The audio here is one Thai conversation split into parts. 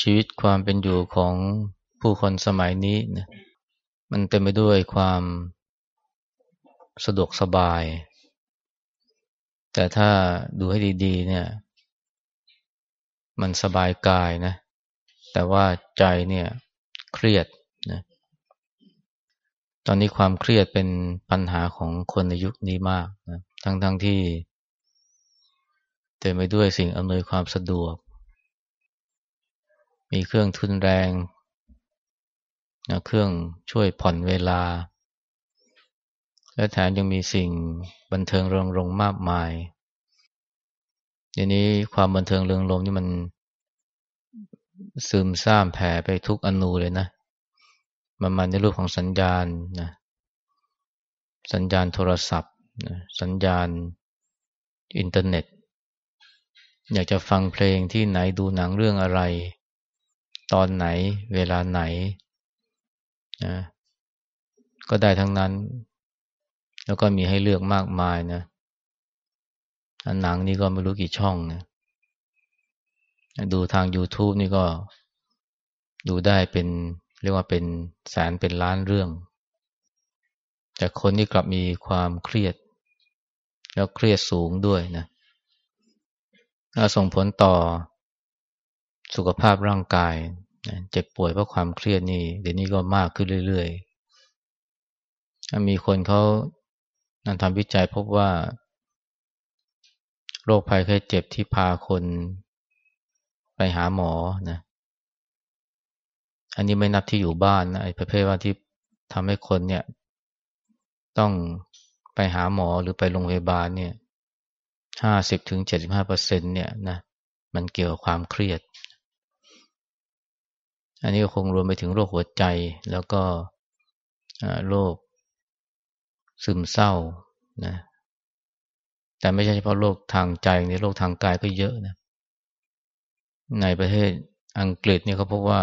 ชีวิตความเป็นอยู่ของผู้คนสมัยนี้นะมันเต็มไปด้วยความสะดวกสบาย แต่ถ้าดูให้ดีๆ เนี่ย มันสบายกายนะ แต่ว่าใจเนี่ยเครียดนะตอนนี้ความเครียดเป็นปัญหาของคนในยุคนี้มากนะทั้งๆทที่เต็มไปด้วยสิ่งอำนวยความสะดวก มีเครื่องทุนแรงนะเครื่องช่วยผ่อนเวลา และแถมยังมีสิ่งบันเทิงเริงรงมากมายทีนี้ความบันเทิงเริงรมนี่มันซึมซ่ามแผ่ไปทุกอนูเลยนะ มันมาในรูปของสัญญาณนะ สัญญาณโทรศัพท์นะสัญญาณอินเทอร์เน็ต อยากจะฟังเพลงที่ไหนดูหนังเรื่องอะไร ตอนไหน เวลาไหนนะก็ได้ทั้งนั้น แล้วก็มีให้เลือกมากมายนะอันหนังนี่ก็ไม่รู้กี่ช่องนะดูทาง YouTube นี่ก็ดูได้เป็นเรียกว่าเป็นแสนเป็นล้านเรื่อง แต่คนนี่กลับมีความเครียด แล้วเครียดสูงด้วยนะส่งผลต่อ สุขภาพร่างกายเจ็บป่วยเพราะความเครียดนี่เดี๋ยวนี้ก็มากขึ้นเรื่อยๆ มีคนเขานันทำวิจัยพบว่า โรคภัยไข้เจ็บที่พาคนไปหาหมอนะ อันนี้ไม่นับที่อยู่บ้านนะไอ้ประเภทว่าที่ทำให้คนเนี่ย ต้องไปหาหมอหรือไปโรงพยาบาลเนี่ยห้าสิบถึงเจ็ดสิบห้าเปอร์เซ็นเนี่ยนะมันเกี่ยวกับความเครียด อันนี้ก็คงรวมไปถึงโรคหัวใจแล้วก็โรคซึมเศร้านะแต่ไม่ใช่เฉพาะโรคทางใจในโรคทางกายก็เยอะนะในประเทศอังกฤษเนี่ยเขาพบว่า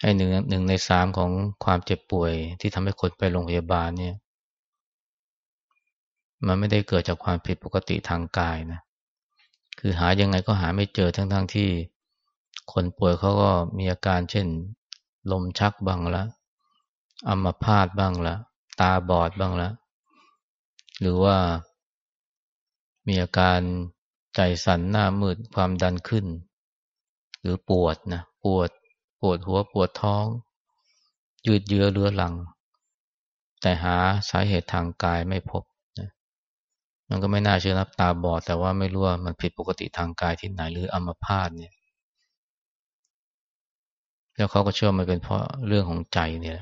ไอ้หนึ่งหนึ่งในสามของความเจ็บป่วยที่ทำให้คนไปโรงพยาบาลเนี่ย มันไม่ได้เกิดจากความผิดปกติทางกายนะ คือหายังไงก็หาไม่เจอทั้งๆทที่ คนป่วยเขาก็มีอาการเช่น ลมชักบ้างละอัมพาตบ้างละตาบอดบ้างละหรือว่ามีอาการใจสั่นหน้ามืดความดันขึ้น หรือปวดนะปวดปวดหัวปวดท้อง ยืดเยื้อเรื้อรัง แต่หาสาเหตุทางกายไม่พบนะมันก็ไม่น่าเชื่อนับตาบอด แต่ว่าไม่รู้ว่ามันผิดปกติทางกายที่ไหนหรืออัมพาตเนี่ย แล้วเขาก็เชื่อมันเป็นเพราะเรื่องของใจเนี่ย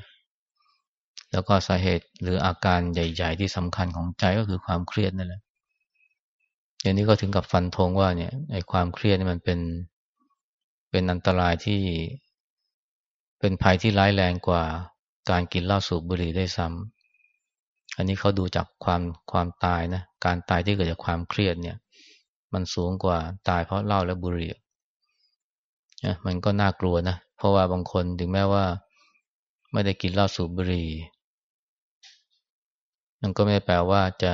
แล้วก็สาเหตุหรืออาการใหญ่ ๆ ที่สำคัญของใจก็คือความเครียดนั่นแหละอย่างนี้ก็ถึงกับฟันธงว่าเนี่ยไอ้ความเครียดนี่มันเป็นเป็นอันตรายที่เป็นภัยที่ร้ายแรงกว่าการกินเหล้าสูบบุหรี่ได้ซ้ำอันนี้เขาดูจากความความตายนะ การตายที่เกิดจากความเครียดเนี่ย มันสูงกว่าตายเพราะเหล้าและบุหรี่นะมันก็น่ากลัวนะ เพราะว่าบางคนถึงแม้ว่า ไม่ได้กินเหล้าสูบบุหรี่มันก็ไม่ไดแปลว่าจะ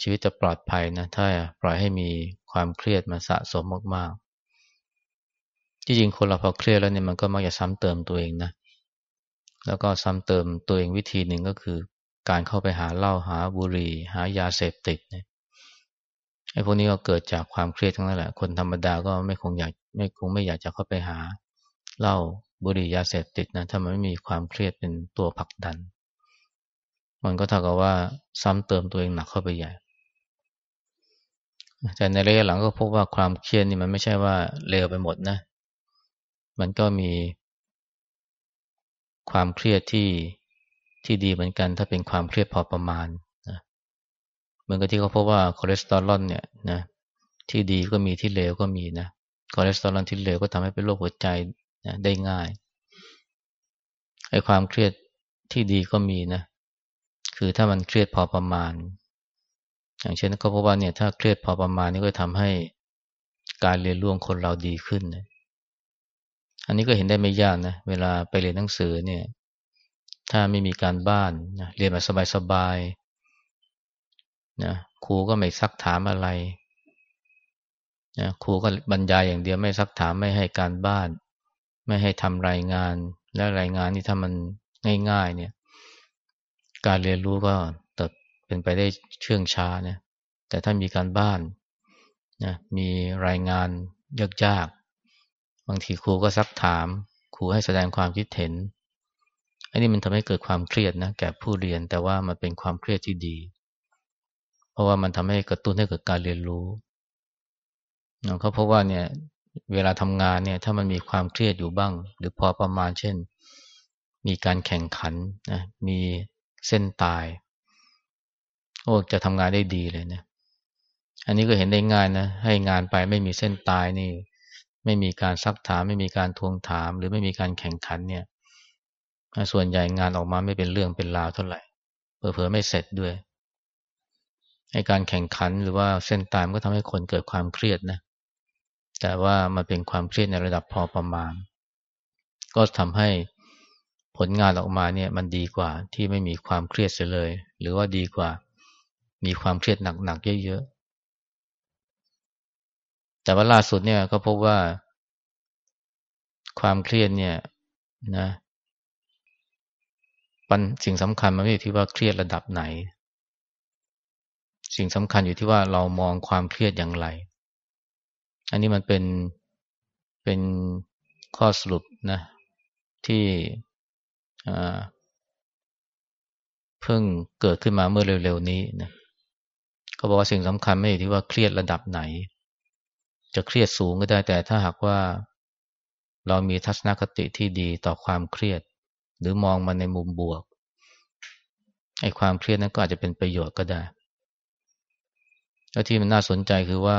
ชีวิตจะปลอดภัยนะ ถ้าปล่อยให้มีความเครียดมาสะสมมากๆที่จริงคนเราพอเครียดแล้วเนี่ยมันก็มักจะซ้ำเติมตัวเองนะ แล้วก็ซ้ำเติมตัวเองวิธีหนึ่งก็คือ การเข้าไปหาเหล้าหาบุหรี่ หายาเสพติดเนี่ยไอ้พวกนี้ก็เกิดจากความเครียดทั้งนั้นแหละ คนธรรมดาก็ไม่คงอยากไม่คงไม่อยากจะเข้าไปหา เหล้าบุหรี่ยาเสพติดนะถ้ามันไม่มีความเครียดเป็นตัวผลักดัน มันก็เท่ากับว่าซ้ำเติมตัวเองหนักเข้าไปใหญ่แต่ในระยะหลังก็พบว่าความเครียดนี่มันไม่ใช่ว่าเลวไปหมดนะ มันก็มีความเครียดที่ที่ดีเหมือนกัน ถ้าเป็นความเครียดพอประมาณนะเหมือนกับที่เขาพบว่าคอเลสเตอรอลเนี่ยนะที่ดีก็มีที่เลวก็มีนะคอเลสเตอรอลที่เลวก็ทำให้เป็นโรคหัวใจ นะได้ง่ายไอ้ความเครียดที่ดีก็มีนะ คือถ้ามันเครียดพอประมาณ อย่างเช่นก็พบว่าเนี่ยถ้าเครียดพอประมาณนี่ก็ทำให้การเรียนรู้ของคนเราดีขึ้นนะอันนี้ก็เห็นได้ไม่ยากนะ เวลาไปเรียนหนังสือเนี่ย ถ้าไม่มีการบ้านนะเรียนแบบสบายๆนะครูก็ไม่ซักถามอะไรนะครูก็บรรยายอย่างเดียวไม่ซักถามไม่ให้การบ้าน ไม่ให้ทำรายงาน และรายงานนี่ถ้ามันง่ายๆเนี่ย การเรียนรู้ก็เติบเป็นไปได้เชื่องช้าเนี่ยแต่ถ้ามีการบ้านนะมีรายงานยากๆบางทีครูก็ซักถามครูให้แสดงความคิดเห็นอันนี้มันทำให้เกิดความเครียดนะแก่ผู้เรียนแต่ว่ามันเป็นความเครียดที่ดี เพราะว่ามันทำให้กระตุ้นให้เกิดการเรียนรู้เขาพราะว่าเนี่ย เวลาทำงานเนี่ยถ้ามันมีความเครียดอยู่บ้าง หรือพอประมาณเช่น มีการแข่งขันนะมีเส้นตาย โอ้จะทำงานได้ดีเลยนะอันนี้ก็เห็นได้ง่ายนะให้งานไปไม่มีเส้นตายนี่ ไม่มีการซักถาม ไม่มีการทวงถาม หรือไม่มีการแข่งขันเนี่ยส่วนใหญ่งานออกมาไม่เป็นเรื่องเป็นราวเท่าไหร่เผลอๆไม่เสร็จด้วยในการแข่งขันหรือว่าเส้นตายมันก็ทำให้คนเกิดความเครียดนะ แต่ว่ามันเป็นความเครียดในระดับพอประมาณ ก็ทำให้ผลงานออกมาเนี่ยมันดีกว่าที่ไม่มีความเครียดเสียเลย หรือว่าดีกว่ามีความเครียดหนักๆเยอะๆแต่ว่าล่าสุดเนี่ยก็พบว่า ความเครียดเนี่ยนะปัญสิ่งสำคัญมันไม่อยู่ที่ว่าเครียดระดับไหน สิ่งสำคัญอยู่ที่ว่าเรามองความเครียดอย่างไร อันนี้มันเป็นเป็นข้อสรุปนะที่เพิ่งเกิดขึ้นมาเมื่อเร็วๆนี้นะเขาบอกว่าสิ่งสำคัญไม่อยู่ที่ว่าเครียดระดับไหน จะเครียดสูงก็ได้แต่ถ้าหากว่าเรามีทัศนคติที่ดีต่อความเครียด หรือมองมันในมุมบวกไอ้ความเครียดนั้นก็อาจจะเป็นประโยชน์ก็ได้แล้วที่มันน่าสนใจคือว่า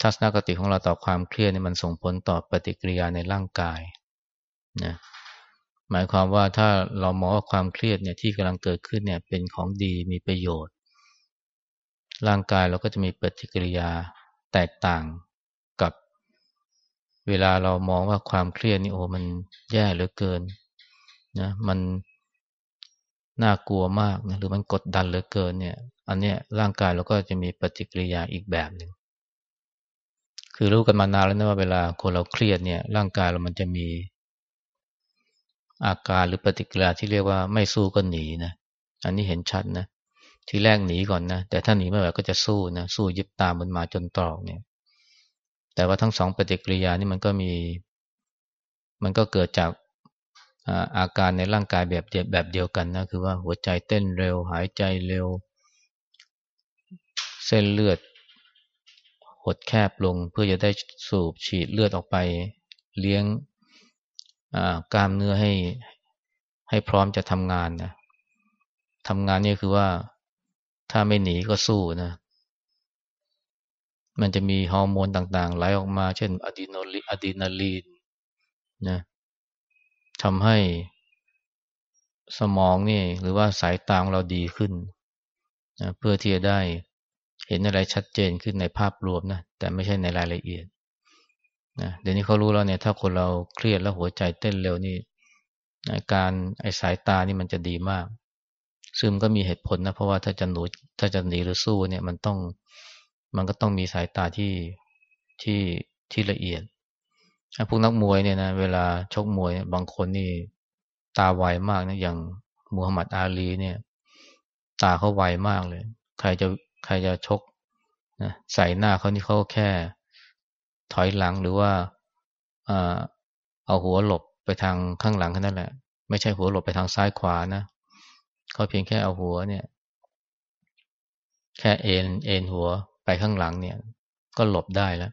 ทัศนคติของเราต่อความเครียดเนี่ยมันส่งผลต่อปฏิกิริยาในร่างกายนะหมายความว่าถ้าเรามองว่าความเครียดเนี่ยที่กำลังเกิดขึ้นเนี่ยเป็นของดีมีประโยชน์ ร่างกายเราก็จะมีปฏิกิริยาแตกต่างกับ เวลาเรามองว่าความเครียดนี่โอ้มันแย่เหลือเกินนะมันน่ากลัวมากนะหรือมันกดดันเหลือเกินเนี่ย อันเนี้ยร่างกายเราก็จะมีปฏิกิริยาอีกแบบหนึ่ง คือรู้กันมานานแล้วนะว่าเวลาคนเราเครียดเนี่ยร่างกายเรามันจะมีอาการหรือปฏิกิริยาที่เรียกว่าไม่สู้ก็หนีนะอันนี้เห็นชัดนะทีแรกหนีก่อนนะแต่ถ้าหนีไม่ไหวก็จะสู้นะสู้ยึดตามมันมาจนตรอกเนี่ย แต่ว่าทั้งสองปฏิกิริยานี่มันก็มี มันก็เกิดจากอาการในร่างกายแบบแบบเดียวกันนะคือว่าหัวใจเต้นเร็วหายใจเร็ว เส้นเลือด หดแคบลงเพื่อจะได้สูบฉีดเลือดออกไป เลี้ยงกล้ามเนื้อให้ให้พร้อมจะทำงานนะทำงานนี่คือว่าถ้าไม่หนีก็สู้นะ มันจะมีฮอร์โมนต่างๆไหลออกมา เช่นอะดรีนาลีนนะทำให้สมองนี่หรือว่าสายตาของเราดีขึ้นนะเพื่อที่จะได้ เห็นอะไรชัดเจนขึ้นในภาพรวมนะแต่ไม่ใช่ในรายละเอียดนะเดี๋ยวนี้เขารู้แล้วเนี่ยถ้าคนเราเครียดแล้วหัวใจเต้นเร็วนี่การไอสายตานี่มันจะดีมาก ซึ่งก็มีเหตุผลนะเพราะว่าถ้าจะหนูถ้าจะหนีหรือสู้เนี่ยมันต้องมันก็ต้องมีสายตาที่ที่ที่ละเอียดพวกนักมวยเนี่ยนะเวลาชกมวยบางคนนี่ตาไวมากนะอย่างมูฮัมหมัดอาลีเนี่ย ตาเขาไวมากเลย ใครจะ ใครจะชกนะใส่หน้าเขานี่เขาแค่ ถอยหลังหรือว่าเอาหัวหลบไปทางข้างหลังแค่นั้นแหละ ไม่ใช่หัวหลบไปทางซ้ายขวานะเขาเพียงแค่เอาหัวเนี่ย แค่เอ็นเอ็นหัวไปข้างหลังเนี่ย ก็หลบได้แล้ว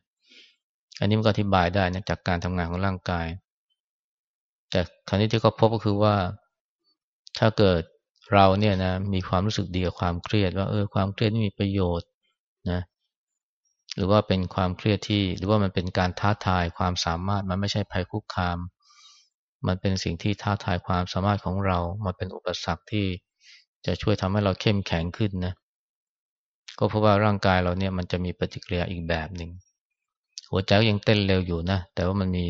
อันนี้มันก็อธิบายได้นะจากการทำงานของร่างกาย แต่คราวนี้ที่เขาพบก็คือว่า ถ้าเกิด เราเนี่ยนะมีความรู้สึกดีกับความเครียด ว่าเออความเครียดนี่มีประโยชน์นะหรือว่าเป็นความเครียดที่ หรือว่ามันเป็นการท้าทายความสามารถมันไม่ใช่ภัยคุกคาม มันเป็นสิ่งที่ท้าทายความสามารถของเรา มันเป็นอุปสรรคที่จะช่วยทำให้เราเข้มแข็งขึ้นนะก็เพราะว่าร่างกายเราเนี่ยมันจะมีปฏิกิริยาอีกแบบหนึ่งหัวใจก็ยังเต้นเร็วอยู่นะแต่ว่ามันมี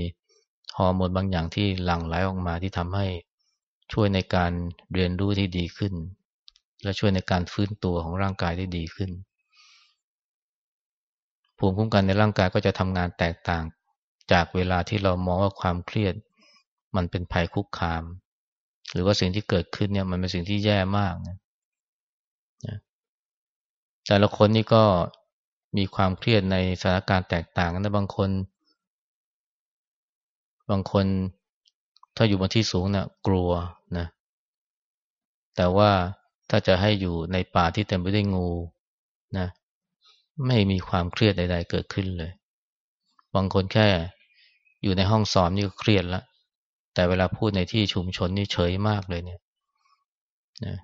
ฮอร์โมนบางอย่างที่หลั่งไหลออกมาที่ทำให้ ช่วยในการเรียนรู้ที่ดีขึ้น และช่วยในการฟื้นตัวของร่างกายได้ดีขึ้นภูภูมิคุ้มกันในร่างกายก็จะทำงานแตกต่าง จากเวลาที่เรามองว่าความเครียด มันเป็นภัยคุกคาม หรือว่าสิ่งที่เกิดขึ้นเนี่ยมันเป็นสิ่งที่แย่มากนะแต่ละคนนี่ก็มีความเครียดในสถานการณ์แตกต่างกันนะบางคน บางคน ถ้าอยู่บนที่สูงนะ่ะกลัวนะ แต่ว่าถ้าจะให้อยู่ในป่าที่เต็มไปด้วยงูนะ ไม่มีความเครียดใด ๆ เกิดขึ้นเลย บางคนแค่อยู่ในห้องสอบนี่ก็เครียดล้วแต่เวลาพูดในที่ชุมชนนี่เฉยมากเลยเนี่ยนะ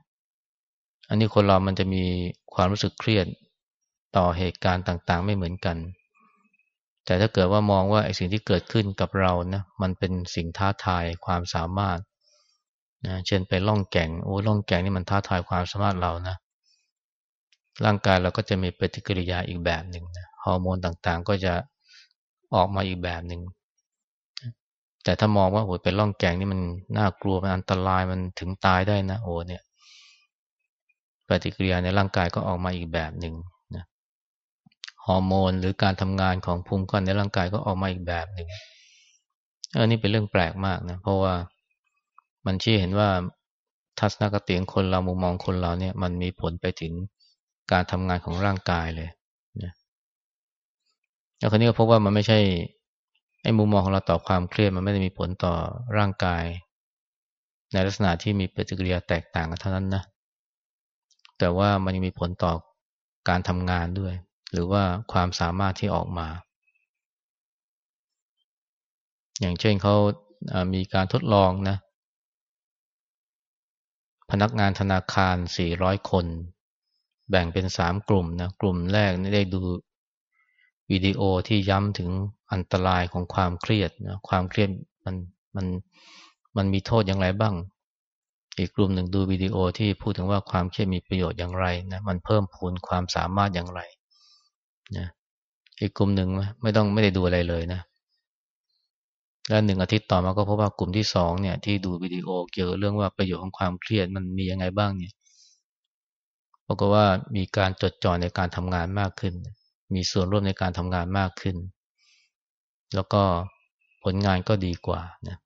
อันนี้คนเรามันจะมีความรู้สึกเครียดต่อเหตุการณ์ต่าง ๆ ไม่เหมือนกัน แต่ถ้าเกิดว่ามองว่าไอ้สิ่งที่เกิดขึ้นกับเรานะมันเป็นสิ่งท้าทายความสามารถนะเช่นไปล่องแก่งโอ้ล่องแก่งนี่มันท้าทายความสามารถเรานะร่างกายเราก็จะมีปฏิกิริยาอีกแบบหนึ่งนะฮอร์โมนต่างๆ ก็จะออกมาอีกแบบหนึ่งแต่ถ้ามองว่าโอ้ไปล่องแก่งนี่มันน่ากลัวมันอันตรายมันถึงตายได้นะโอ้เนี่ย ปฏิกิริยาในร่างกายก็ออกมาอีกแบบหนึ่ง อร์โมน หรือการทำงานของภูมิคุ้มกันในร่างกายก็ออกมาอีกแบบหนึ่งอันนี้เป็นเรื่องแปลกมากนะ เพราะว่ามันชี้เห็นว่าทัศนคติของคนเรามุมมองคนเราเนี่ยมันมีผลไปถึงการทำงานของร่างกายเลยนะแล้วคนนี้ก็พบว่ามันไม่ใช่ไอ้มุมมองของเราต่อความเครียดมันไม่ได้มีผลต่อร่างกาย ในลักษณะที่มีปฏิกิริยาแตกต่างกันเท่านั้นนะแต่ว่ามันยังมีผลต่อการทำงานด้วย หรือว่าความสามารถที่ออกมา อย่างเช่นเขามีการทดลองนะ พนักงานธนาคาร 400 คน แบ่งเป็น 3 กลุ่มนะ กลุ่มแรกได้ดูวิดีโอที่ย้ำถึงอันตรายของความเครียดนะ ความเครียดมันมันมันมีโทษอย่างไรบ้าง อีกกลุ่มหนึ่งดูวิดีโอที่พูดถึงว่าความเครียดมีประโยชน์อย่างไรนะ มันเพิ่มพูนความสามารถอย่างไร นะอีกกลุ่มหนึ่งไม่ต้องไม่ได้ดูอะไรเลยนะแล้วหนึ่งอาทิตย์ต่อมาก็พบว่ากลุ่มที่สองเนี่ย ที่ดูวิดีโอเกี่ยวกับเรื่องว่าประโยชน์ของความเครียดมันมียังไงบ้างเนี่ยปรากฏว่ามีการจดจ่อในการทำงานมากขึ้น มีส่วนร่วมในการทำงานมากขึ้น แล้วก็ผลงานก็ดีกว่านะ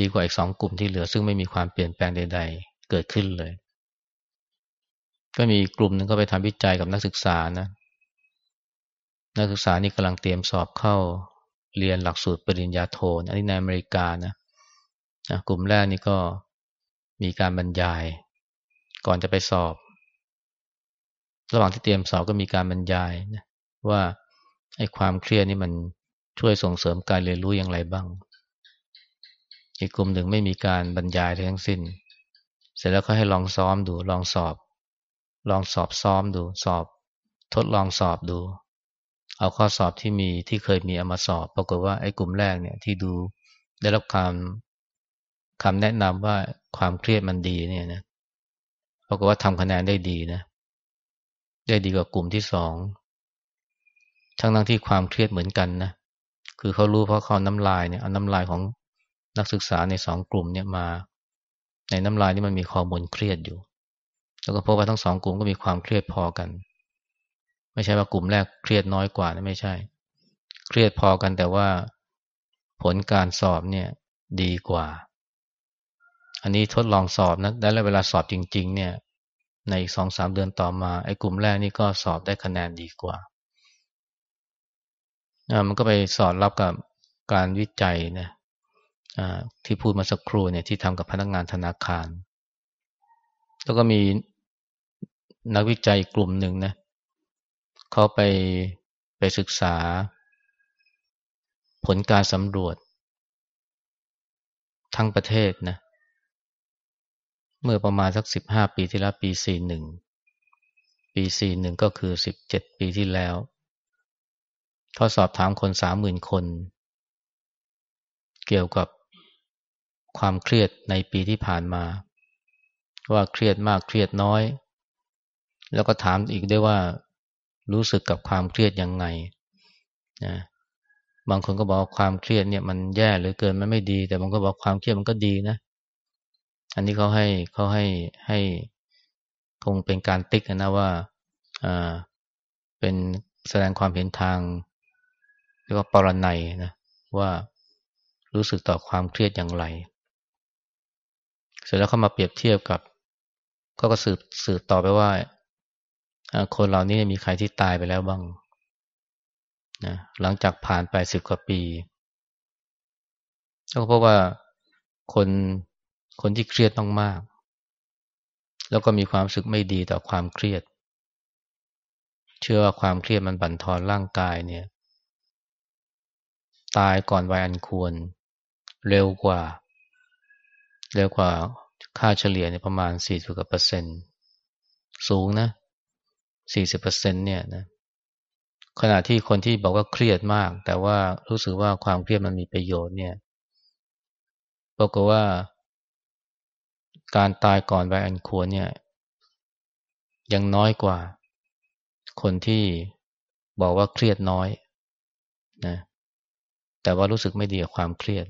ดีกว่าอีกสองกลุ่มที่เหลือ ซึ่งไม่มีความเปลี่ยนแปลงใด ๆ เกิดขึ้นเลย ก็มีกลุ่มหนึ่งก็ไปทำวิจัยกับนักศึกษานะนักศึกษานี่กำลังเตรียมสอบเข้าเรียนหลักสูตรปริญญาโทอันนี้ในอเมริกานะนะกลุ่มแรกนี่ก็มีการบรรยาย ก่อนจะไปสอบ ระหว่างที่เตรียมสอบก็มีการบรรยายนะว่าไอ้ความเครียดนี่มันช่วยส่งเสริมการเรียนรู้อย่างไรบ้าง อีกกลุ่มหนึ่งไม่มีการบรรยายทั้งสิ้น เสร็จแล้วก็ให้ลองซ้อมดูลองสอบ ลองสอบซ้อมดู สอบ ทดลองสอบดู เอาข้อสอบที่มีที่เคยมีเอามาสอบ ปรากฏว่าไอ้กลุ่มแรกเนี่ยที่ดูได้รับคำคำแนะนำว่าความเครียดมันดีเนี่ยนะปรากฏว่าทำคะแนนได้ดีนะ ได้ดีกว่ากลุ่มที่สองทั้งทั้งที่ความเครียดเหมือนกันนะคือเขารู้เพราะเขาน้ำลายเนี่ยเอาน้ำลายของนักศึกษาในสองกลุ่มเนี่ยมา ในน้ำลายนี่มันมีฮอร์โมนเครียดอยู่ แล้วก็พบว่าทั้งสองกลุ่มก็มีความเครียดพอกัน ไม่ใช่ว่ากลุ่มแรกเครียดน้อยกว่านะไม่ใช่ เครียดพอกันแต่ว่าผลการสอบเนี่ยดีกว่า อันนี้ทดลองสอบนะแล้วเวลาสอบจริง ๆ เนี่ย ในอีกสองสามเดือนต่อมาไอ้กลุ่มแรกนี่ก็สอบได้คะแนนดีกว่ามันก็ไปสอดรับกับการวิจัยนะที่พูดมาสักครู่เนี่ยที่ทำกับพนักงานธนาคาร แล้วก็มี นักวิจัยกลุ่มหนึ่งนะเขาไปไปศึกษา ผลการสำรวจ ทั้งประเทศนะ เมื่อประมาณสักสิบห้าปีที่แล้วปีสี่หนึ่งปีสี่หนึ่งก็คือสิบเจ็ดปีที่แล้วเขาสอบถามคนสามหมื่นคน เกี่ยวกับความเครียดในปีที่ผ่านมา ว่าเครียดมากเครียดน้อย แล้วก็ถามอีกได้วยว่ารู้สึกกับความเครียดยังไงนะบางคนก็บอกความเครียดเนี่ยมันแย่หรือเกินมันไม่ดี แต่บางคนบอกความเครียดมันก็ดีนะ อันนี้เขาให้เขาให้ให้คงเป็นการติ๊กนะว่าอ่าเป็นแสดงความเห็นทางเรียกว่าปรนัยนะว่ารู้สึกต่อความเครียดอย่างไร เสร็จแล้วเขามาเปรียบเทียบกับเขาก็สืบสืบต่อไปว่า คนเหล่านี้มีใครที่ตายไปแล้วบ้างนะหลังจากผ่านไปสิบกว่าปีก็เพราะว่าคนคนที่เครียดต้องมากแล้วก็มีความสึกไม่ดีต่อความเครียด เชื่อว่าความเครียดมันบั่นทอนร่างกายเนี่ย ตายก่อนวัยอันควร เร็วกว่า เร็วกว่าค่าเฉลี่ยเนี่ยประมาณสี่สิบกว่าเปอร์เซ็นต์ สูงนะ สี่สิบเปอร์เซ็นเนี่ยนะขณะที่คนที่บอกว่าเครียดมาก แต่ว่ารู้สึกว่าความเครียดมันมีประโยชน์เนี่ยบอกว่า การตายก่อนวัยอันควรเนี่ยยังน้อยกว่า คนที่บอกว่าเครียดน้อยนะแต่ว่ารู้สึกไม่ดีกับความเครียด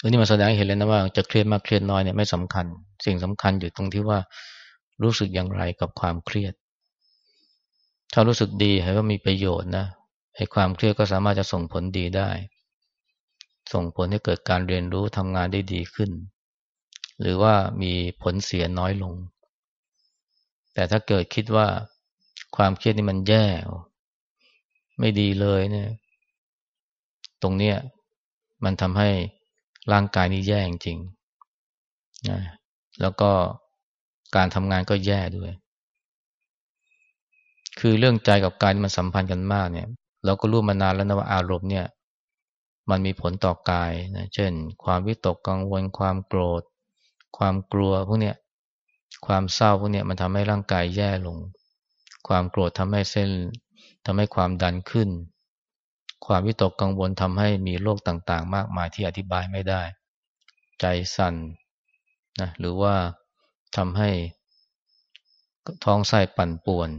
อันนี้มาแสดงให้เห็นเลยนะว่าจะเครียดมากเครียดน้อยเนี่ยไม่สำคัญ สิ่งสำคัญอยู่ตรงที่ว่า รู้สึกอย่างไรกับความเครียด ถ้ารู้สึกดีให้ว่ามีประโยชน์นะให้ความเครียดก็สามารถจะส่งผลดีได้ ส่งผลให้เกิดการเรียนรู้ทำงานได้ดีขึ้น หรือว่ามีผลเสียน้อยลง แต่ถ้าเกิดคิดว่าความเครียดนี่มันแย่ ไม่ดีเลยเนี่ย ตรงเนี้ยมันทำให้ร่างกายนี้แย่จริงนะแล้วก็ การทำงานก็แย่ด้วย คือเรื่องใจกับกายมันสัมพันธ์กันมากเนี่ย เราก็รู้มานานแล้วนะว่าอารมณ์เนี่ย มันมีผลต่อกายนะเช่น ความวิตกกังวล ความโกรธ ความกลัวพวกเนี้ยความเศร้าพวกเนี้ยมันทำให้ร่างกายแย่ลง ความโกรธทำให้เส้นทำให้ความดันขึ้น ความวิตกกังวลทำให้มีโรคต่างๆ มากมายที่อธิบายไม่ได้ ใจสั่นนะหรือว่า ทำให้ท้องไส้ปั่นป่วน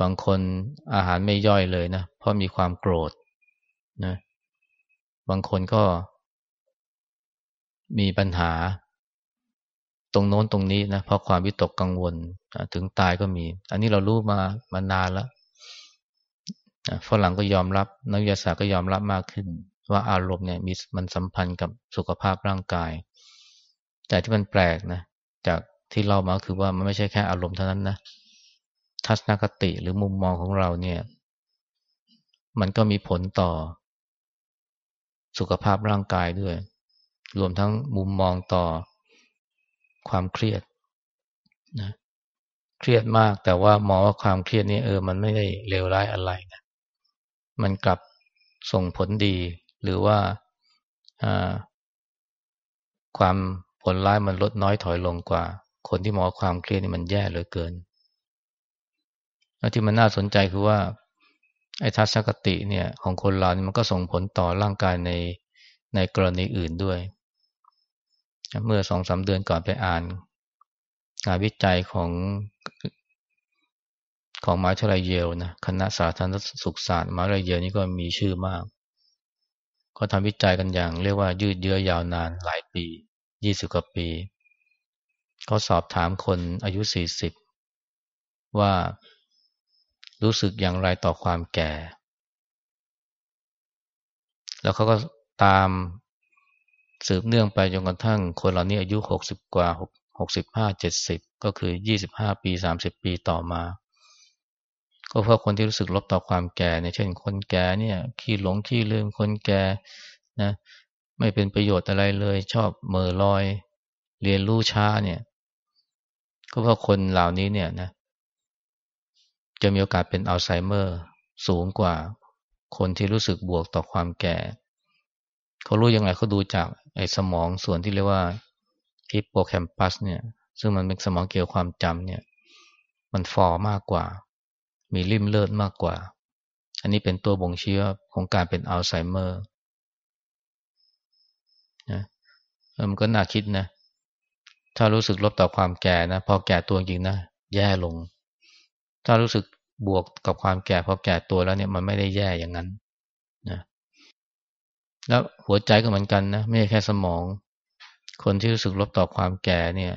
บางคนอาหารไม่ย่อยเลยนะ เพราะมีความโกรธนะบางคนก็มีปัญหา ตรงโน้นตรงนี้นะเพราะความวิตกกังวลถึงตายก็มี อันนี้เรารู้มามานานแล้วฝรั่งก็ยอมรับ นักวิทยาศาสตร์ก็ยอมรับมากขึ้น ว่าอารมณ์เนี่ยมีมันสัมพันธ์กับสุขภาพร่างกาย แต่ที่มันแปลกนะ จากที่เล่ามาคือว่ามันไม่ใช่แค่อารมณ์เท่านั้นนะทัศนคติหรือมุมมองของเราเนี่ย มันก็มีผลต่อ สุขภาพร่างกายด้วย รวมทั้งมุมมองต่อความเครียดนะเครียดมากแต่ว่ามองว่าความเครียดนี้เออ มันไม่ได้เลวร้ายอะไรนะมันกลับส่งผลดี หรือว่าความ ลร้ายมันลดน้อยถอยลงกว่า คนที่มองความเครียดนี่มันแย่เหลือเกิน แล้วที่มันน่าสนใจคือว่า ไอ้ทัศนคติเนี่ยของคนเรานี่มันก็ส่งผลต่อร่างกายในในกรณีอื่นด้วย เมื่อสองสาเดือนก่อนไปอ่านงานวิจัยของของมหาวิทยาลัยเยลนะคณะสาธารณสุขศาสตร์มหาวิทยาลัยเยลนี่ก็มีชื่อมาก ก็ทำวิจัยกันอย่างเรียกว่ายืดเยื้อยาวนานหลายปี ยี่สิบกว่าปีเขาสอบถามคนอายุสี่สิบว่ารู้สึกอย่างไรต่อความแก่ แล้วเขาก็ตามสืบเนื่องไปจนกระทั่งคนเหล่านี้อายุหกสิบกว่าหกสิบห้าเจ็ดสิบก็คือยี่สิบห้าปีสามสิบปีต่อมา ก็เพราะคนที่รู้สึกลบต่อความแก่เนี่ยเช่นคนแก่เนี่ยขี้หลงขี้ลืมคนแก่นะ ไม่เป็นประโยชน์อะไรเลย ชอบเมอลอย เรียนรู้ช้าเนี่ย ก็เพราะคนเหล่านี้เนี่ยนะ จะมีโอกาสเป็นอัลไซเมอร์สูงกว่าคนที่รู้สึกบวกต่อความแก่ เขารู้ยังไงเขาดูจากไอ้สมองส่วนที่เรียกว่าฮิปโปแคมปัสเนี่ย ซึ่งมันเป็นสมองเกี่ยวความจำเนี่ย มันฟอมากกว่า มีริมเลือดมากกว่า อันนี้เป็นตัวบ่งชี้ของการเป็นอัลไซเมอร์นะ มันก็น่าคิดนะ ถ้ารู้สึกลบต่อความแก่นะ พอแก่ตัวจริงนะ แย่ลง ถ้ารู้สึกบวกกับความแก่พอแก่ตัวแล้วเนี่ยมันไม่ได้แย่อย่างนั้นนะแล้วหัวใจก็เหมือนกันนะไม่ใช่แค่สมอง คนที่รู้สึกลบต่อความแก่เนี่ย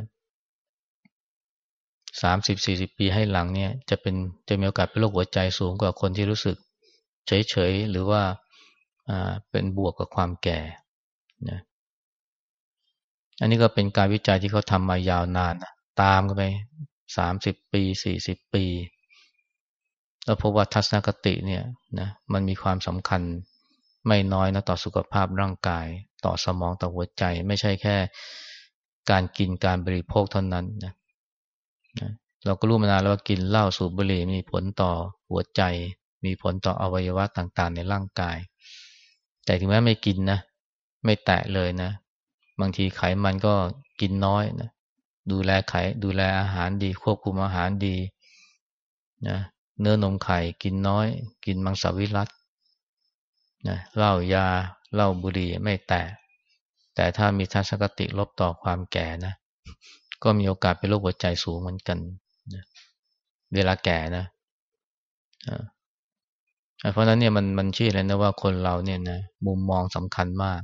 สามสิบสี่สิบปีให้หลังเนี่ย จะเป็นจะมีโอกาสเป็นโรคหัวใจสูงกว่าคนที่รู้สึก เฉยๆหรือว่าเป็นบวกกับความแก่นะ อันนี้ก็เป็นการวิจัยที่เขาทำมายาวนานนะตามกันไปสามสิบปีสี่สิบปี แล้วพบว่าทัศนคติเนี่ยนะมันมีความสำคัญไม่น้อยนะต่อสุขภาพร่างกาย ต่อสมองต่อหัวใจ ไม่ใช่แค่การกินการบริโภคเท่านั้นนะนะเราก็รู้มานานแล้วว่ากินเหล้าสูบบุหรี่มีผลต่อหัวใจ มีผลต่ออวัยวะต่างๆ ในร่างกาย แต่ถึงแม้ไม่กินนะ ไม่แตะเลยนะ บางทีไขมันก็กินน้อยนะดูแลไขดูแลอาหารดี ควบคุมอาหารดีนะเนื้อนมไข่กินน้อย กินมังสวิรัตนะเหล้ายาเหล้าบุหรี่ไม่แตะแต่ถ้ามีทัศนคติลบต่อความแก่นะ ก็มีโอกาสเป็นโรคหัวใจสูงเหมือนกันนะเวลาแก่นะเพราะนั้นเนี่ยมันมันชี้เลยนะว่าคนเราเนี่ยนะมุมมองสำคัญมาก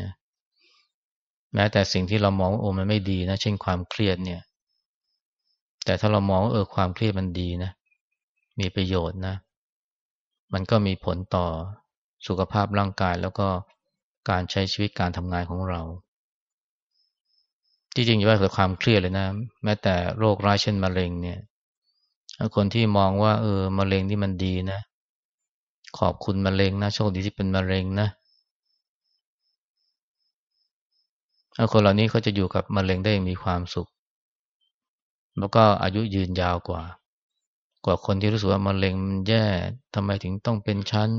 นะ แม้แต่สิ่งที่เรามองว่าโอ้มันไม่ดีนะ เช่นความเครียดเนี่ย แต่ถ้าเรามองว่าเออความเครียดมันดีนะ มีประโยชน์นะ มันก็มีผลต่อสุขภาพร่างกายแล้วก็การใช้ชีวิตการทำงานของเรา ที่จริงอยู่ว่าเกิดความเครียดเลยนะ แม้แต่โรคร้ายเช่นมะเร็งเนี่ยคนที่มองว่า เออมะเร็งนี่มันดีนะ ขอบคุณมะเร็งนะโชคดีที่เป็นมะเร็งนะ คนเหล่านี้เขาจะอยู่กับมะเร็งได้มีความสุข แล้วก็อายุยืนยาวกว่า กว่าคนที่รู้สึกว่ามะเร็งมันแย่ทำไมถึงต้องเป็นชั้น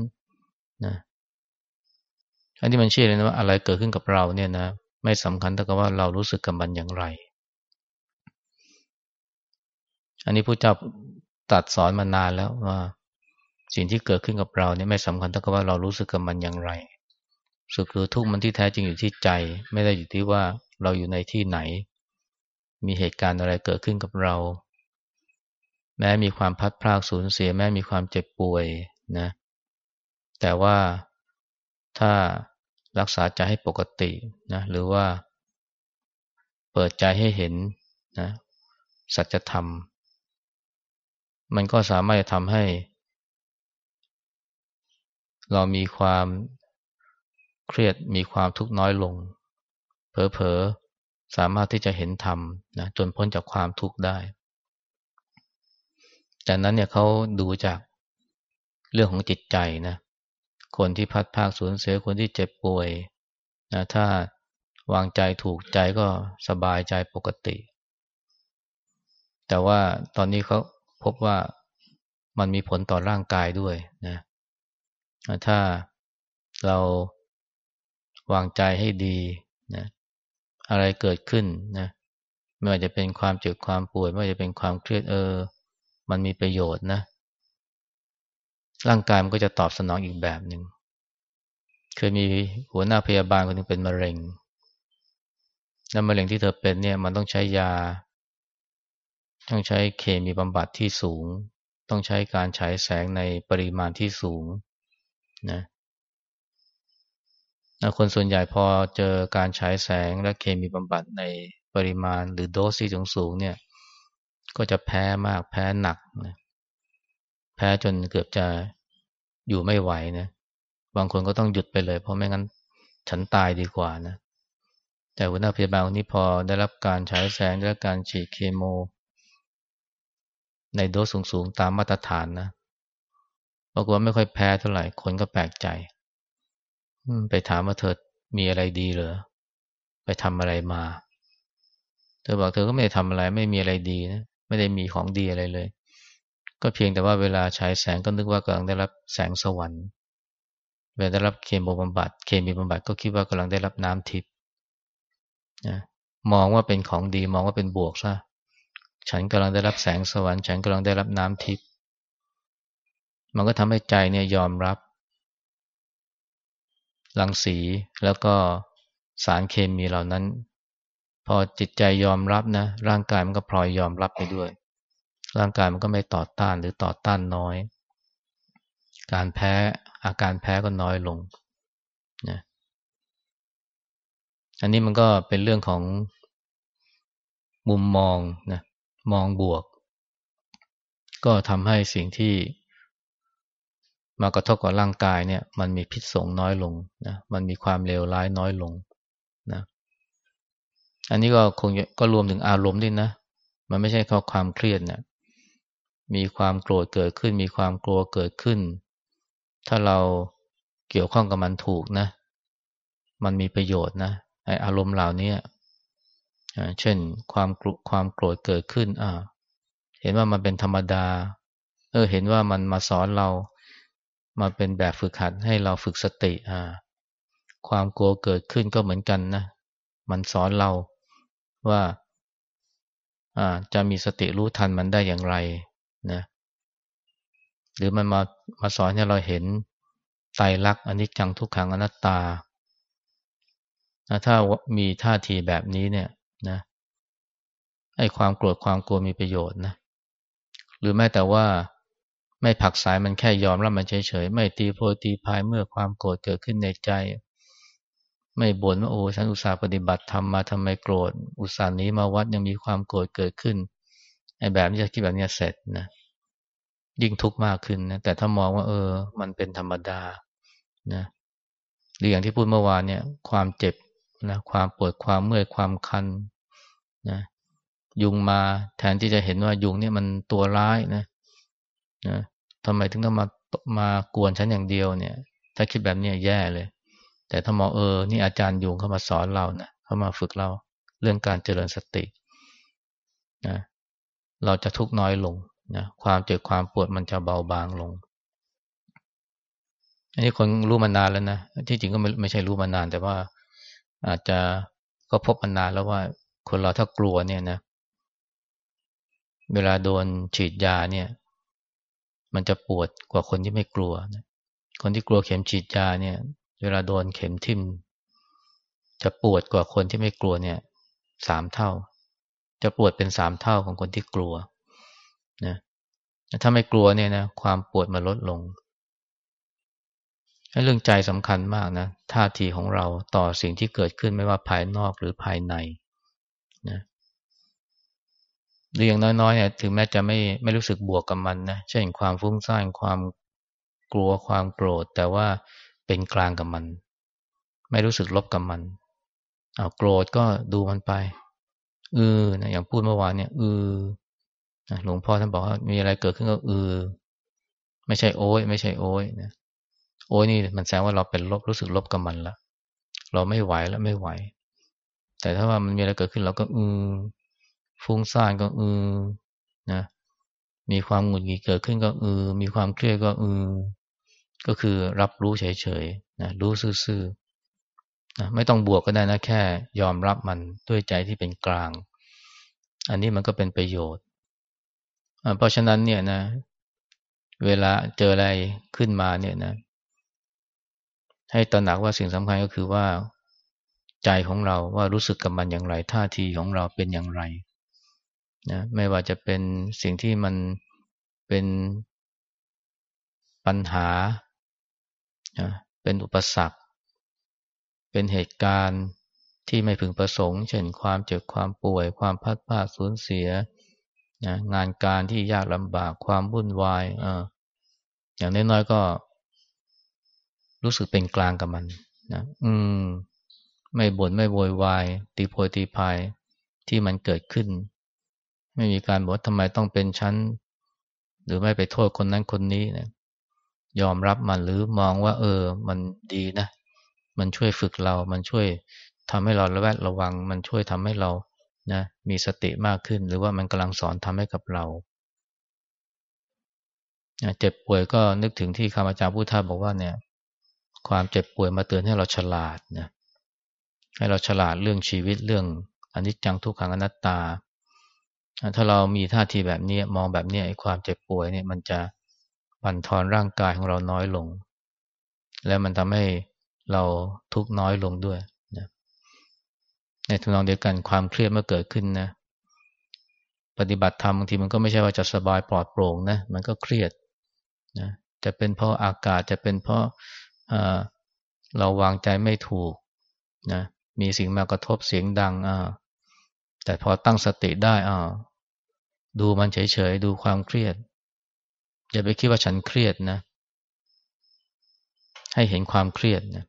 นะอันนี้มันเชื่อเลยนะว่าอะไรเกิดขึ้นกับเราเนี่ยนะ ไม่สำคัญเท่กับว่าเรารู้สึกกับมันอย่างไร อันนี้พระเจ้าตัดสอนมานานแล้วว่า สิ่งที่เกิดขึ้นกับเราเนี่ยไม่สำคัญเท่กับว่าเรารู้สึกกับมันอย่างไร สุขหรือทุกข์มันที่แท้จริงอยู่ที่ใจ ไม่ได้อยู่ที่ว่าเราอยู่ในที่ไหน มีเหตุการณ์อะไรเกิดขึ้นกับเรา แม้มีความพัดพลากสูญเสีย แม้มีความเจ็บป่วยนะ แต่ว่าถ้ารักษาใจให้ปกตินะหรือว่า เปิดใจให้เห็นนะสัจธรรม มันก็สามารถจะทำให้ เรามีความ เครียดมีความทุกข์น้อยลง เผลอๆ สามารถที่จะเห็นธรรมนะจนพ้นจากความทุกข์ได้ จากนั้นเนี่ยเขาดูจากเรื่องของจิตใจนะ คนที่พัดภาคสูญเสียคนที่เจ็บป่วยนะถ้าวางใจถูกใจก็สบายใจปกติ แต่ว่าตอนนี้เขาพบว่ามันมีผลต่อร่างกายด้วยนะ ถ้าเรา วางใจให้ดีนะอะไรเกิดขึ้นนะไม่ว่าจะเป็นความเจ็บความป่วยไม่ว่าจะเป็นความเครียดเออ มันมีประโยชน์นะ ร่างกายมันก็จะตอบสนองอีกแบบหนึ่งเคยมีหัวหน้าพยาบาลคนนึงเป็นมะเร็งแล้วมะเร็งที่เธอเป็นเนี่ย มันต้องใช้ยา ต้องใช้เคมีบำบัดที่สูง ต้องใช้การฉายแสงในปริมาณที่สูงนะ คนส่วนใหญ่พอเจอการฉายแสงและเคมีบำบัดในปริมาณหรือโดสที่สูงเนี่ย ก็จะแพ้มากแพ้หนักนะแพ้จนเกือบจะอยู่ไม่ไหวนะบางคนก็ต้องหยุดไปเลย เพราะไม่งั้นฉันตายดีกว่านะแต่หัวหน้าพยาบาลคนนี้พอได้รับการฉายแสงได้รับการฉีดเคมในโดสสูงๆตามมาตรฐานนะบอกฏว่าไม่ค่อยแพ้เท่าไหร่คนก็แปลกใจ ไปถามว่าเธอมีอะไรดีเหรอ ไปทำอะไรมา เธอบอกเธอก็ไม่ได้ทำอะไร ไม่มีอะไรดีนะ ไม่ได้มีของดีอะไรเลย ก็เพียงแต่ว่าเวลาฉายแสงก็นึกว่ากำลังได้รับแสงสวรรค์ เวลาได้รับเคมีบำบัด เคมีบำบัดก็คิดว่ากำลังได้รับน้ำทิพย์นะมองว่าเป็นของดี มองว่าเป็นบวกซะ ฉันกำลังได้รับแสงสวรรค์ ฉันกำลังได้รับน้ำทิพย์ มันก็ทำให้ใจเนี่ยยอมรับ รังสีแล้วก็สารเคมีเหล่านั้น พอจิตใจยอมรับนะ ร่างกายมันก็พลอยยอมรับไปด้วย ร่างกายมันก็ไม่ต่อต้านหรือต่อต้านน้อย การแพ้อาการแพ้ก็น้อยลงนะอันนี้มันก็เป็นเรื่องของมุมมองนะมองบวก ก็ทำให้สิ่งที่ มากระทบกับร่างกายเนี่ย มันมีพิษสงน้อยลงนะมันมีความเลวร้ายน้อยลงนะอันนี้ก็คงก็รวมถึงอารมณ์ด้วยนะ มันไม่ใช่แค่ความเครียดนะมีความโกรธเกิดขึ้น มีความกลัวเกิดขึ้น ถ้าเราเกี่ยวข้องกับมันถูกนะ มันมีประโยชน์นะไออารมณ์เหล่านี้เช่นความกลัวความโกรธเกิดขึ้นอ่าเห็นว่ามันเป็นธรรมดา เออ เห็นว่ามันมาสอนเรา มาเป็นแบบฝึกหัดให้เราฝึกสติอ่าความกลัวเกิดขึ้นก็เหมือนกันนะ มันสอนเราว่าอ่าจะมีสติรู้ทันมันได้อย่างไรนะหรือมันมามาสอนให้เราเห็นไตรลักษณ์อนิจจังทุกขังอนัตตา ถ้ามีท่าทีแบบนี้เนี่ยนะไอ้ความโกรธความกลัวมีประโยชน์นะหรือแม้แต่ว่า ไม่ผักสายมันแค่ยอมรับมันเฉยๆ ไม่ตีโพตีพายเมื่อความโกรธเกิดขึ้นในใจ ไม่บ่นว่าโอ้ฉันอุตส่าห์ปฏิบัติทำมาทำไมโกรธ อุตส่าห์นี้มาวัดยังมีความโกรธเกิดขึ้นไอ้แบบนี้จะคิดแบบนี้เสร็จนะยิ่งทุกข์มากขึ้นนะแต่ถ้ามองว่า เออ มันเป็นธรรมดานะหรืออย่างที่พูดเมื่อวานเนี่ย ความเจ็บนะความปวดความเมื่อยความคันนะยุงมาแทนที่จะเห็นว่ายุงเนี่ยมันตัวร้ายนะ นะทำไมถึงต้องมามากวนฉันอย่างเดียวเนี่ย ถ้าคิดแบบนี้แย่เลย แต่ถ้ามองเออ นี่อาจารย์ยุงเข้ามาสอนเรานะเข้ามาฝึกเราเรื่องการเจริญสตินะเราจะทุกข์น้อยลงนะความเจ็บความปวดมันจะเบาบางลง อันนี้คนรู้มานานแล้วนะที่จริงก็ไม่ไม่ใช่รู้มานาน แต่ว่าอาจจะก็พบมานานแล้วว่า คนเราถ้ากลัวเนี่ยนะ เวลาโดนฉีดยาเนี่ย มันจะปวดกว่าคนที่ไม่กลัวนะคนที่กลัวเข็มฉีดยาเนี่ย เวลาโดนเข็มทิ่มจะปวดกว่าคนที่ไม่กลัวเนี่ยสามเท่า จะปวดเป็นสามเท่าของคนที่กลัวนะถ้าไม่กลัวเนี่ยนะความปวดมันลดลงเรื่องใจสำคัญมากนะท่าทีของเราต่อสิ่งที่เกิดขึ้นไม่ว่าภายนอกหรือภายใน หรืออย่างน้อยๆเนี่ยถึงแม้จะไม่ไม่รู้สึกบวกกับมันนะเช่นความฟุ้งซ่านความกลัวความโกรธ แต่ว่าเป็นกลางกับมัน ไม่รู้สึกลบกับมันเอาโกรธก็ดูมันไปเออนะอย่างพูดเมื่อวานเนี่ยเออหลวงพ่อท่านบอกว่ามีอะไรเกิดขึ้นก็เออไม่ใช่โอ้ยไม่ใช่โอ้ยนะโอ้ยนี่มันแสดงว่าเราเป็นลบรู้สึกลบกับมันละเราไม่ไหวแล้วไม่ไหว แต่ถ้าว่ามันมีอะไรเกิดขึ้นเราก็อือ ฟุ้งซ่านก็อือนะมีความหงุดหงิดเกิดขึ้นก็อือ มีความเครียดก็อือ ก็คือรับรู้เฉยๆนะรู้ซื่อๆนะไม่ต้องบวกก็ได้นะแค่ ยอมรับมันด้วยใจที่เป็นกลาง อันนี้มันก็เป็นประโยชน์ เพราะฉะนั้นเนี่ยนะ เวลาเจออะไรขึ้นมาเนี่ยนะ ให้ตระหนักว่าสิ่งสำคัญก็คือว่า ใจของเราว่ารู้สึกกับมันอย่างไร ท่าทีของเราเป็นอย่างไร นะไม่ว่าจะเป็นสิ่งที่มันเป็นปัญหานะเป็นอุปสรรค เป็นเหตุการณ์ที่ไม่พึงประสงค์ เช่นความเจ็บความป่วย ความพัดพาสูญเสียนะงานการที่ยากลำบากความวุ่นวายออย่างน้อยๆก็ รู้สึกเป็นกลางกับมันนะอืม ไม่บน่นไม่โวยวายตีโพยตีพายที่มันเกิดขึ้น ไม่มีการบอกทำไมต้องเป็นชั้น หรือไม่ไปโทษคนนั้นคนนี้นะยอมรับมันหรือมองว่า เออ มันดีนะ มันช่วยฝึกเรา มันช่วยทำให้เราระแวดระวัง มันช่วยทำให้เรานะมีสติมากขึ้น หรือว่ามันกำลังสอนทำให้กับเราเจ็บป่วยก็นึกถึงที่คำอาจารย์พุทธาบอกว่าเนี่ย ความเจ็บป่วยมาเตือนให้เราฉลาดนะให้เราฉลาดเรื่องชีวิตเรื่องอนิจจังทุกขังอนัตตา ถ้าเรามีท่าทีแบบนี้มองแบบนี้ไอ้ความเจ็บป่วยเนี่ย มันจะบั่นทอนร่างกายของเราน้อยลง และมันทำให้เราทุกน้อยลงด้วยนะในทุนองเดียวกันความเครียดเมื่อเกิดขึ้นนะ ปฏิบัติธรรมบางทีมันก็ไม่ใช่ว่าจะสบายปลอดโปร่งนะ มันก็เครียดนะจะเป็นเพราะอากาศจะเป็นเพราะเราวางใจไม่ถูกนะมีสิ่งมากระทบเสียงดังอ่าแต่พอตั้งสติได้อ่า ดูมันเฉยๆ ดูความเครียด อย่าไปคิดว่าฉันเครียดนะ ให้เห็นความเครียดนะ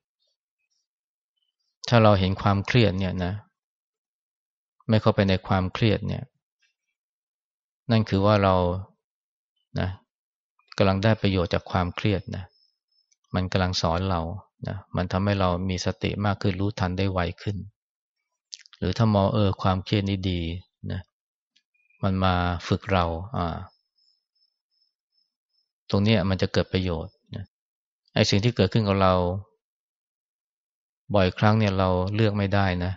ถ้าเราเห็นความเครียดเนี่ยนะ ไม่เข้าไปในความเครียดเนี่ย นั่นคือว่าเรานะกำลังได้ประโยชน์จากความเครียดนะ มันกำลังสอนเรานะมันทำให้เรามีสติมากขึ้นรู้ทันได้ไวขึ้น หรือถ้ามองเออความเครียดนี้ดีนะ มันมาฝึกเราอ่าตรงนี้มันจะเกิดประโยชน์นะไอ้สิ่งที่เกิดขึ้นกับเรา บ่อยครั้งเนี่ยเราเลือกไม่ได้นะ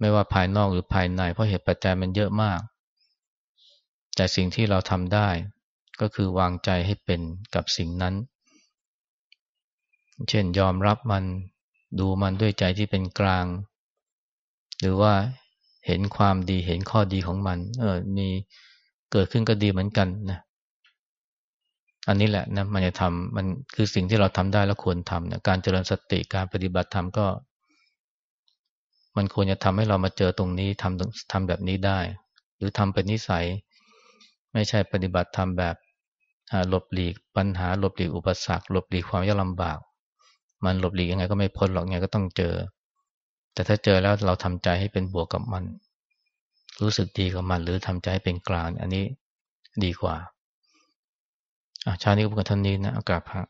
ไม่ว่าภายนอกหรือภายใน เพราะเหตุปัจจัยมันเยอะมาก แต่สิ่งที่เราทำได้ ก็คือวางใจให้เป็นกับสิ่งนั้น เช่นยอมรับมันดูมันด้วยใจที่เป็นกลาง หรือว่า เห็นความดีเห็นข้อดีของมัน เออ มีเกิดขึ้นก็ดีเหมือนกันนะ อันนี้แหละนะมันจะทำมันคือสิ่งที่เราทำได้แล้วควรทำนะการเจริญสติการปฏิบัติธรรมก็ มันควรจะทำให้เรามาเจอตรงนี้ทำทำแบบนี้ได้ หรือทำเป็นนิสัย ไม่ใช่ปฏิบัติธรรมแบบหลบหลีกปัญหาหลบหลีกอุปสรรคหลบหลีกความยากลำบาก มันหลบหลีกยังไงก็ไม่พ้นหรอกไงก็ต้องเจอ แต่ถ้าเจอแล้วเราทำใจให้เป็นบวกกับมัน รู้สึกดีกับมัน หรือทำใจให้เป็นกลาง อันนี้ดีกว่าอาชาตินี้ก็เป็นท่านนี้นะอากาศพระ